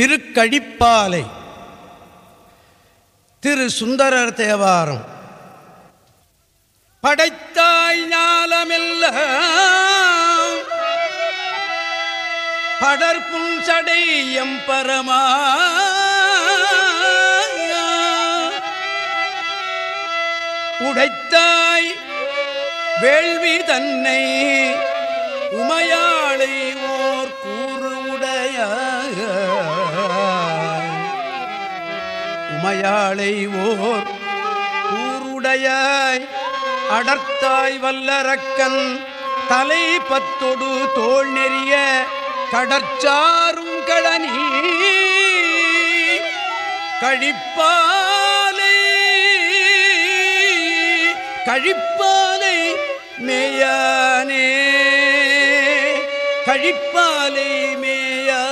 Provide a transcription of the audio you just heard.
திருக்கழிப்பாலை. திரு சுந்தரர் தேவாரம். படைத்தாய் ஞாலமெல்லாம் படர்பும் சடை எம் பரமா உடைத்தாய் வேள்வி தன்னை உமையா உமையாளை ஓர் ஊருடையாய் அடர்த்தாய் வல்லரக்கன் தலை பத்தொடு தோல் நெறிய கடற்சாரும் கடனி. கழிப்பாலை கழிப்பாலை மேயானே கழிப்பாலை மேயா